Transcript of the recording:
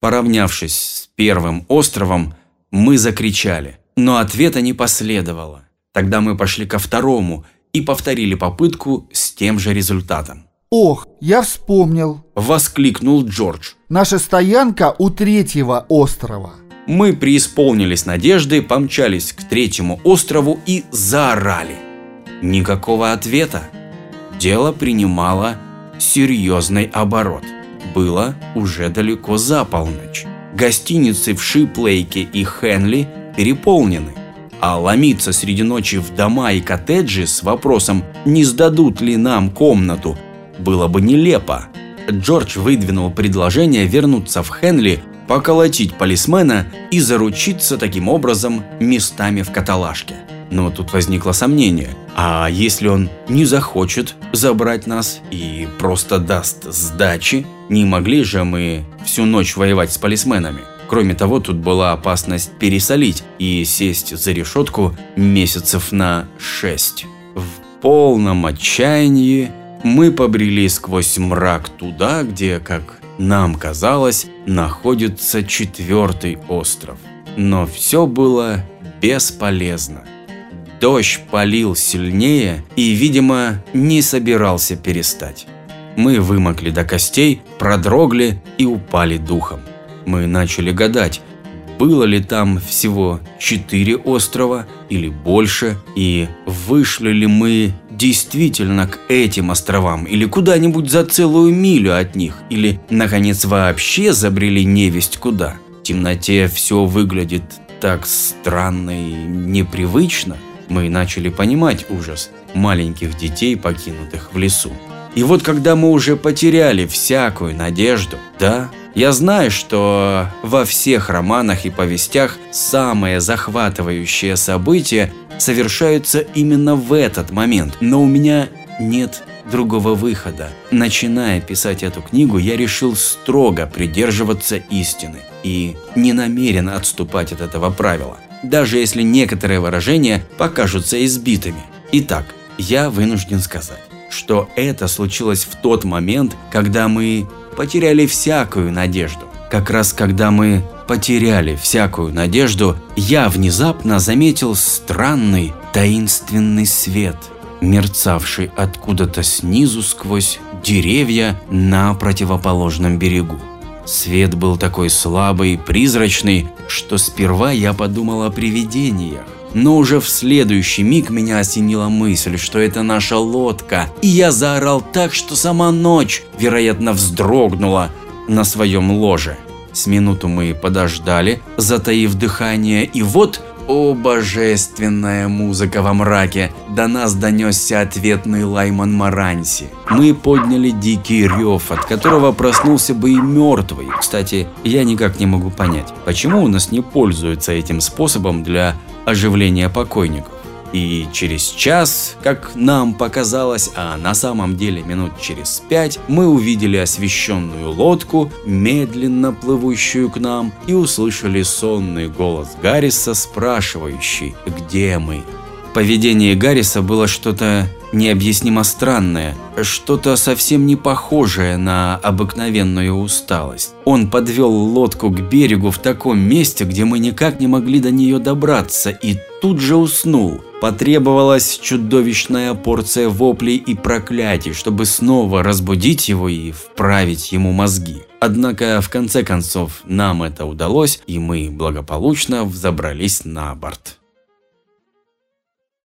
Поравнявшись с первым островом, мы закричали, но ответа не последовало. Тогда мы пошли ко второму и повторили попытку с тем же результатом. «Ох, я вспомнил!» – воскликнул Джордж. «Наша стоянка у третьего острова!» Мы преисполнились надежды, помчались к третьему острову и заорали. Никакого ответа. Дело принимало серьезный оборот. Было уже далеко за полночь. Гостиницы в Шиплейке и Хенли переполнены. А ломиться среди ночи в дома и коттеджи с вопросом, не сдадут ли нам комнату, было бы нелепо. Джордж выдвинул предложение вернуться в Хенли поколотить полисмена и заручиться таким образом местами в каталажке. Но тут возникло сомнение, а если он не захочет забрать нас и просто даст сдачи, не могли же мы всю ночь воевать с полисменами? Кроме того, тут была опасность пересолить и сесть за решетку месяцев на шесть. В полном отчаянии мы побрели сквозь мрак туда, где, как нам казалось, находится четвертый остров. Но все было бесполезно. Дождь полил сильнее и, видимо, не собирался перестать. Мы вымокли до костей, продрогли и упали духом. Мы начали гадать, было ли там всего четыре острова или больше, и вышли ли мы действительно к этим островам или куда-нибудь за целую милю от них, или, наконец, вообще забрели невесть куда. В темноте все выглядит так странно и непривычно. Мы начали понимать ужас маленьких детей, покинутых в лесу. И вот когда мы уже потеряли всякую надежду, да, я знаю, что во всех романах и повестях самые захватывающие события совершаются именно в этот момент, но у меня нет другого выхода. Начиная писать эту книгу, я решил строго придерживаться истины и не намерен отступать от этого правила, даже если некоторые выражения покажутся избитыми. Итак, я вынужден сказать, что это случилось в тот момент, когда мы потеряли всякую надежду. Как раз когда мы потеряли всякую надежду, я внезапно заметил странный таинственный свет, мерцавший откуда-то снизу сквозь деревья на противоположном берегу. Свет был такой слабый, призрачный, что сперва я подумал о привидениях. Но уже в следующий миг меня осенила мысль, что это наша лодка, и я заорал так, что сама ночь, вероятно, вздрогнула на своем ложе. С минуту мы подождали, затаив дыхание, и вот, о божественная музыка во мраке, до нас донесся ответный Лайман Маранси. Мы подняли дикий рев, от которого проснулся бы и мертвый. Кстати, я никак не могу понять, почему у нас не пользуются этим способом для оживления покойников. И через час, как нам показалось, а на самом деле минут через пять, мы увидели освещенную лодку, медленно плывущую к нам, и услышали сонный голос Гарриса, спрашивающий, где мы. Поведение Гарриса было что-то необъяснимо странное, что-то совсем не похожее на обыкновенную усталость. Он подвел лодку к берегу в таком месте, где мы никак не могли до нее добраться, и тут же уснул. Потребовалась чудовищная порция воплей и проклятий, чтобы снова разбудить его и вправить ему мозги. Однако, в конце концов, нам это удалось, и мы благополучно взобрались на борт.